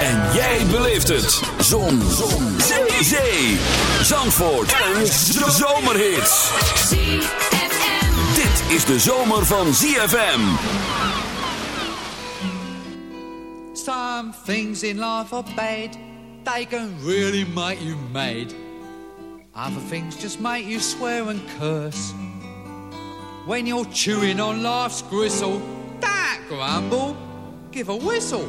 En jij beleeft het. Zon. Zon. Zee. Zandvoort. Een zomerhit. Dit is de zomer van ZFM. Some things in life are bad. They can really make you mad. Other things just make you swear and curse. When you're chewing on life's gristle, don't grumble, give a whistle.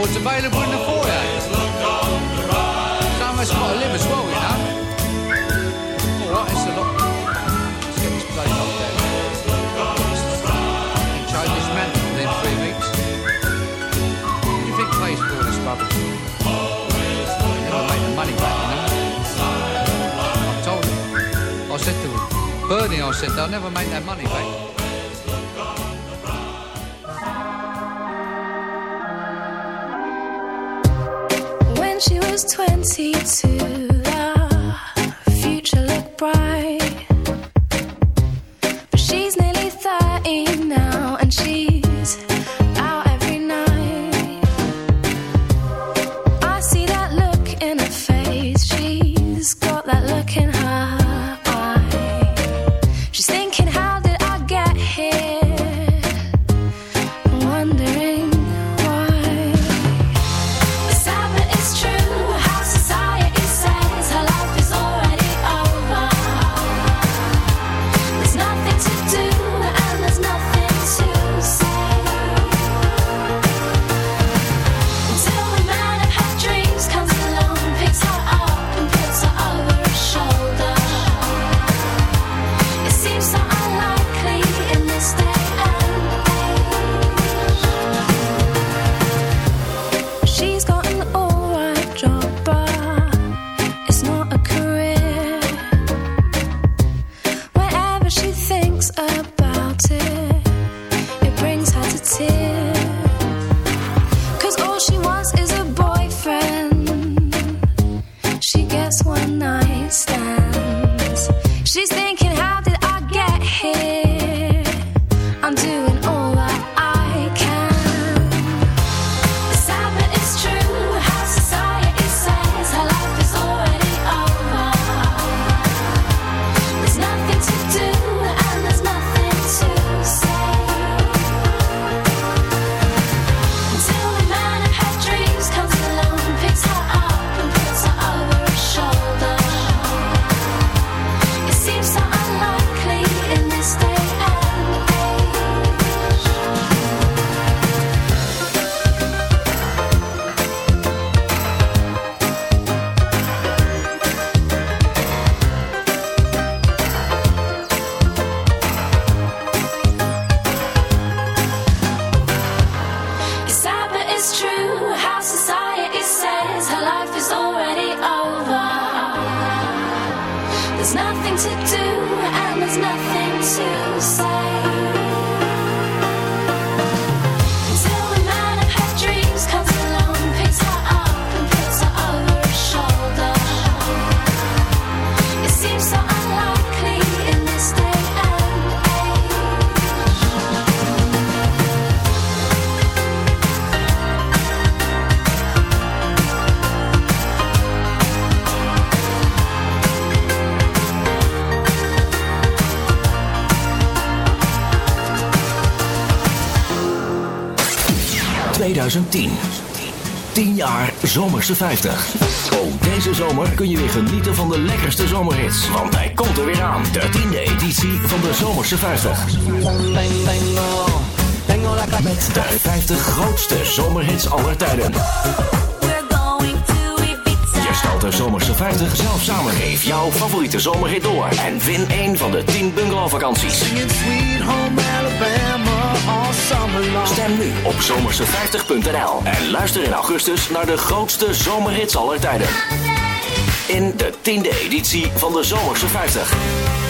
record's available in the foyer. Us got to live as well, you know. All right, it's a lot. Let's get this place off there. And change this man within three weeks. What do you think pays for this rubbish? Never make the money back, you know. I told him. I said to him, Bernie, I said, they'll never make that money back. see it soon. 2010. 10 jaar Zomerse 50. Ook deze zomer kun je weer genieten van de lekkerste zomerhits. Want hij komt er weer aan. De tiende editie van de Zomerse 50. Met de 50 grootste zomerhits aller tijden. De Zomerse 50 zelf samen. Geef jouw favoriete zomerhit door. En win een van de 10 bungalowvakanties. Stem nu op zomerse50.nl en luister in augustus naar de grootste zomerhits aller tijden. In de tiende editie van de Zomerse 50.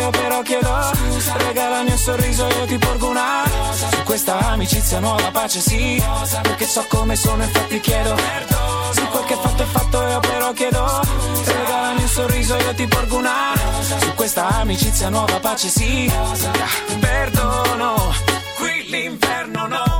io però chiedo Scusa. Regalami un sorriso io ti porgo una rosa. Su questa amicizia nuova pace sì. Perché so come sono infatti chiedo Perdono. Se quel che fatto è fatto io però chiedo Scusa. Regalami un sorriso io ti porgo una rosa. Su questa amicizia nuova pace sì. Perdono Qui l'inverno paura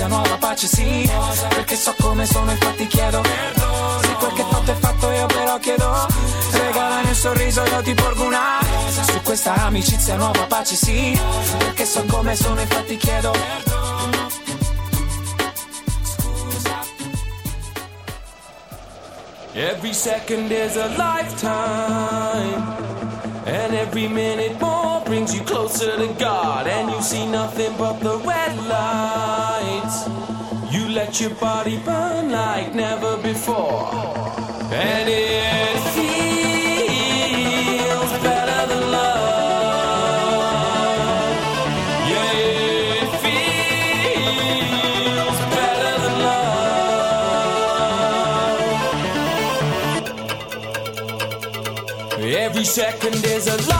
amicizia nuova pace sì. Perché so come sono infatti chiedo Se quel che fatto è fatto io però chiedo Regalami un sorriso io ti porgo una Su questa amicizia nuova pace sì. Perché so come sono infatti chiedo Every second is a lifetime, and every minute more brings you closer to God. And you see nothing but the let your body burn like never before, and it feels better than love. Yeah, it feels better than love. Every second is a lifetime,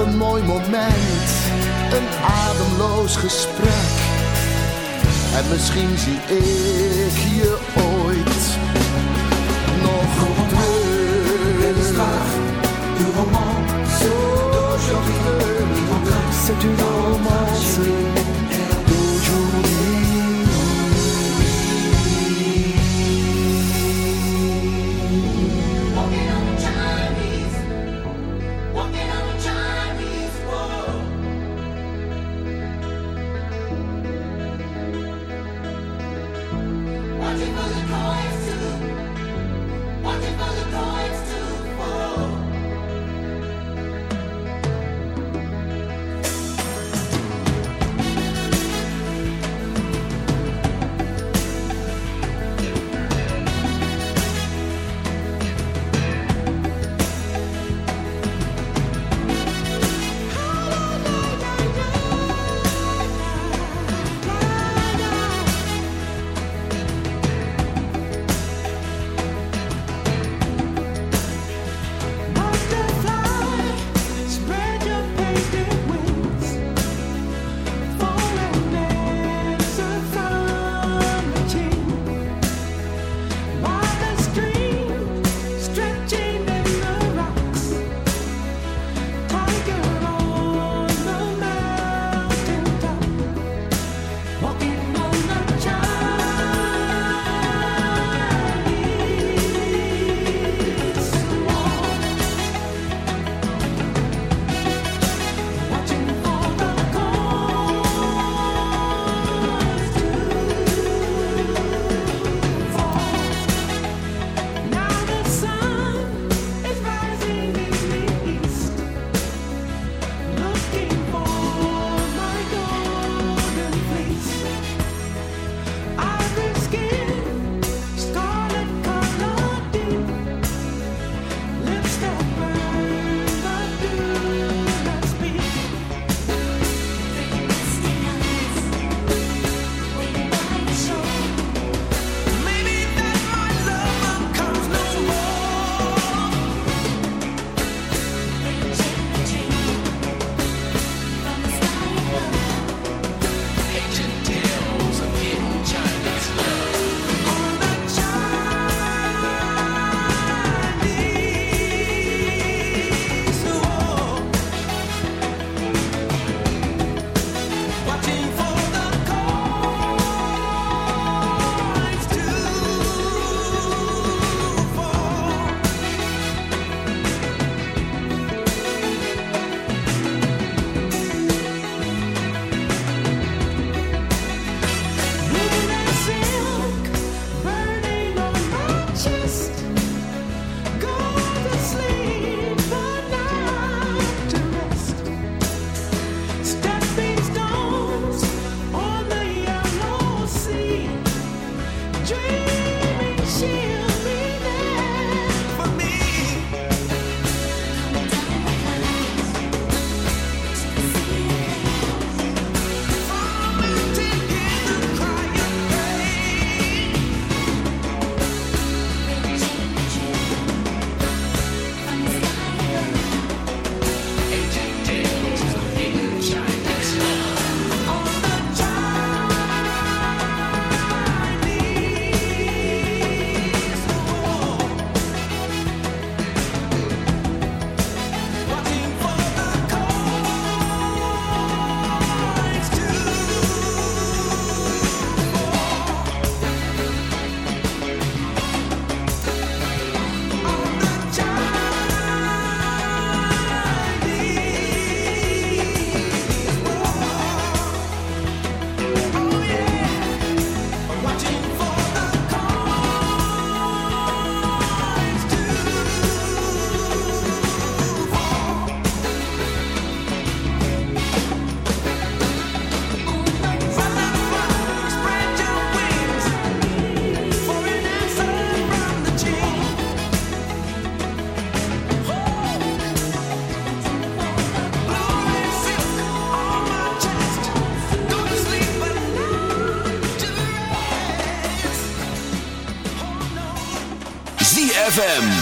een mooi moment, een ademloos gesprek. En misschien zie ik je ooit nog Weliswaar, terug. uw roman, d'aujourd'hui. C'est une romance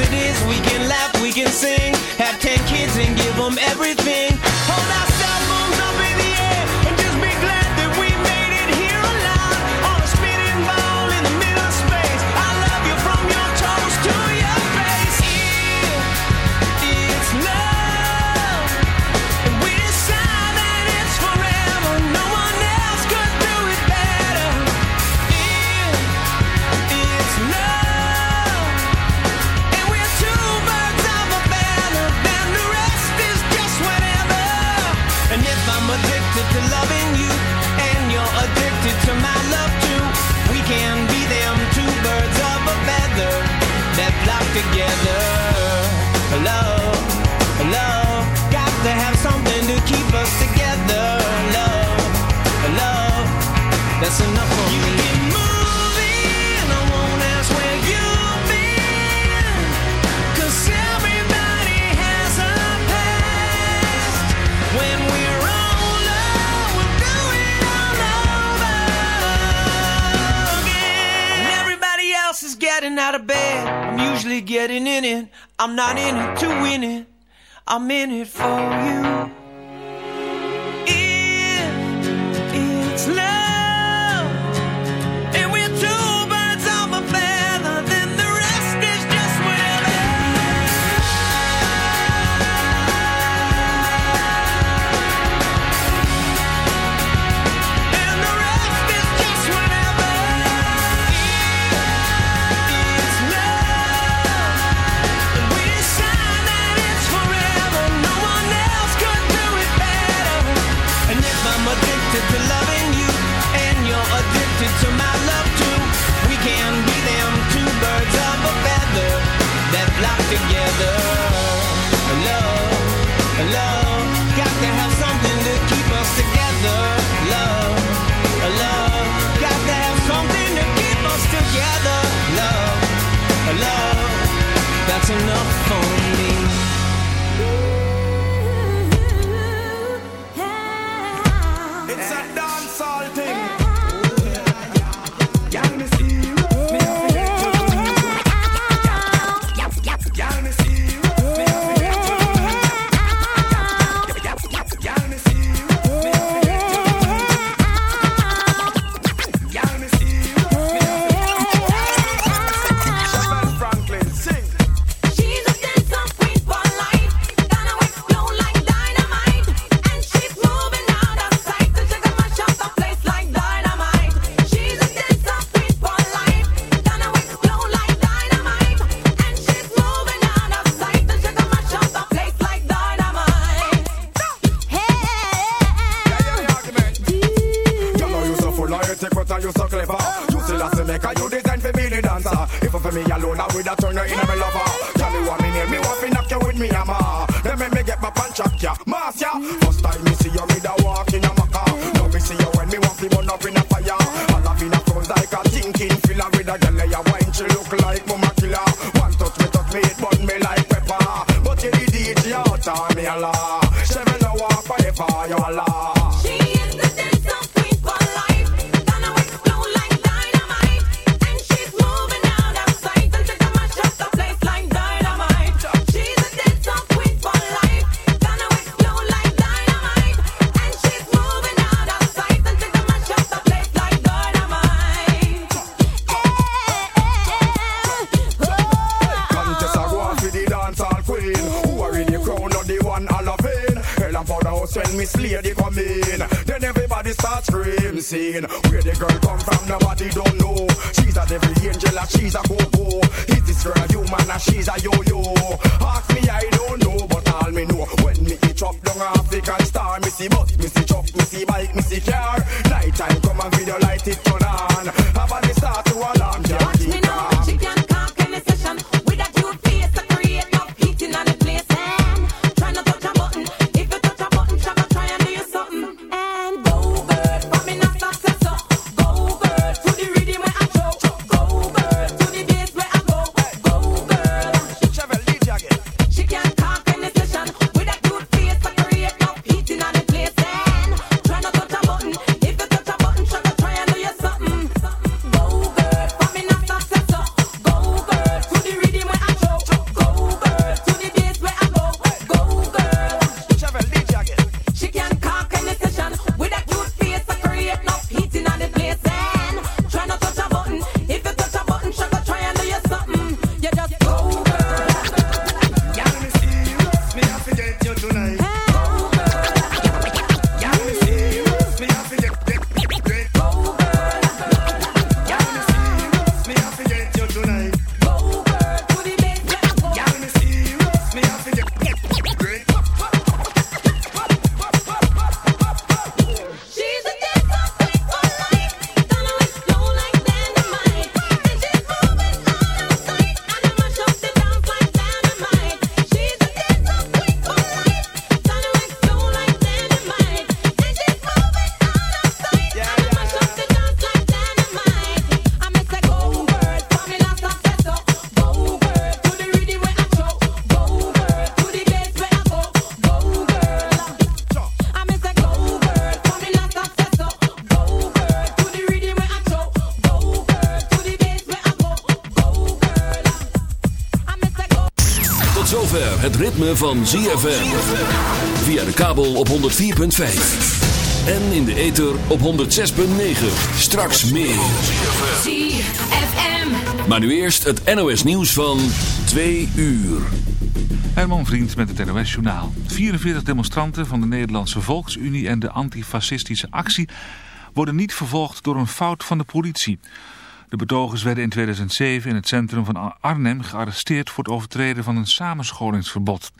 it is we You I won't ask where you've everybody has a past. When we're older, we'll do it all over again. When everybody else is getting out of bed, I'm usually getting in it. I'm not in it to win it. I'm in it for you. enough phone check what you so clever. You see have to make a you design for me the dancer. If I for me alone, I would have turned her in me lover. Tell me what me need, me want to knock you with me hammer. Then make me get my punch up ya, mass ya. First time me see you, me da walk in a maca. Now me see you when me want to burn up in a fire. All of in a front like a thinking filler with a girl ya wine, she look like mama killer. One touch me, touch me, it burn me like pepper. But you did it, you me a lot. Where the girl come from, nobody don't know. She's a devil angel and she's a ritme van ZFM. Via de kabel op 104.5. En in de ether op 106.9. Straks meer. ZFM. Maar nu eerst het NOS nieuws van 2 uur. Herman Vriend met het NOS Journaal. 44 demonstranten van de Nederlandse Volksunie en de antifascistische actie worden niet vervolgd door een fout van de politie. De betogers werden in 2007 in het centrum van Arnhem gearresteerd voor het overtreden van een samenscholingsverbod.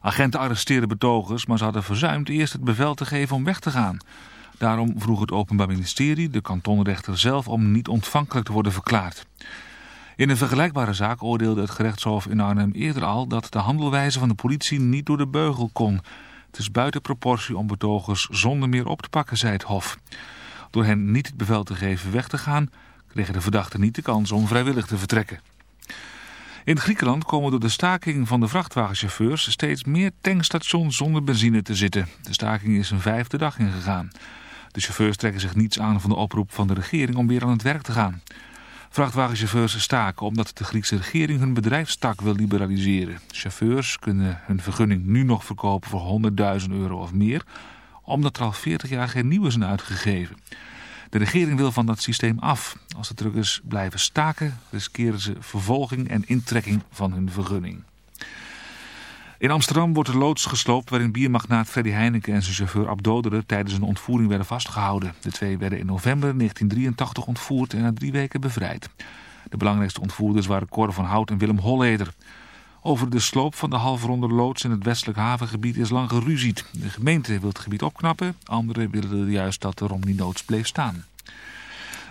Agenten arresteerden betogers, maar ze hadden verzuimd eerst het bevel te geven om weg te gaan. Daarom vroeg het Openbaar Ministerie de kantonrechter zelf om niet ontvankelijk te worden verklaard. In een vergelijkbare zaak oordeelde het gerechtshof in Arnhem eerder al dat de handelwijze van de politie niet door de beugel kon. Het is buiten proportie om betogers zonder meer op te pakken, zei het hof. Door hen niet het bevel te geven weg te gaan, kregen de verdachten niet de kans om vrijwillig te vertrekken. In Griekenland komen door de staking van de vrachtwagenchauffeurs steeds meer tankstations zonder benzine te zitten. De staking is een vijfde dag ingegaan. De chauffeurs trekken zich niets aan van de oproep van de regering om weer aan het werk te gaan. Vrachtwagenchauffeurs staken omdat de Griekse regering hun bedrijfstak wil liberaliseren. Chauffeurs kunnen hun vergunning nu nog verkopen voor 100.000 euro of meer, omdat er al 40 jaar geen nieuwe zijn uitgegeven. De regering wil van dat systeem af. Als de truckers blijven staken, riskeren ze vervolging en intrekking van hun vergunning. In Amsterdam wordt de loods gesloopt waarin biermagnaat Freddy Heineken en zijn chauffeur Abdoderen tijdens een ontvoering werden vastgehouden. De twee werden in november 1983 ontvoerd en na drie weken bevrijd. De belangrijkste ontvoerders waren Cor van Hout en Willem Holleder. Over de sloop van de halfronde loods in het westelijk havengebied is lang geruzied. De gemeente wil het gebied opknappen, anderen willen juist dat de Romney-loods bleef staan.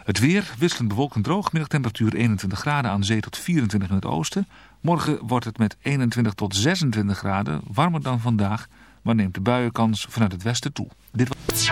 Het weer wisselend bewolkt en droog. Middagtemperatuur 21 graden aan zee tot 24 in het oosten. Morgen wordt het met 21 tot 26 graden warmer dan vandaag. Maar neemt de buienkans vanuit het westen toe. Dit was...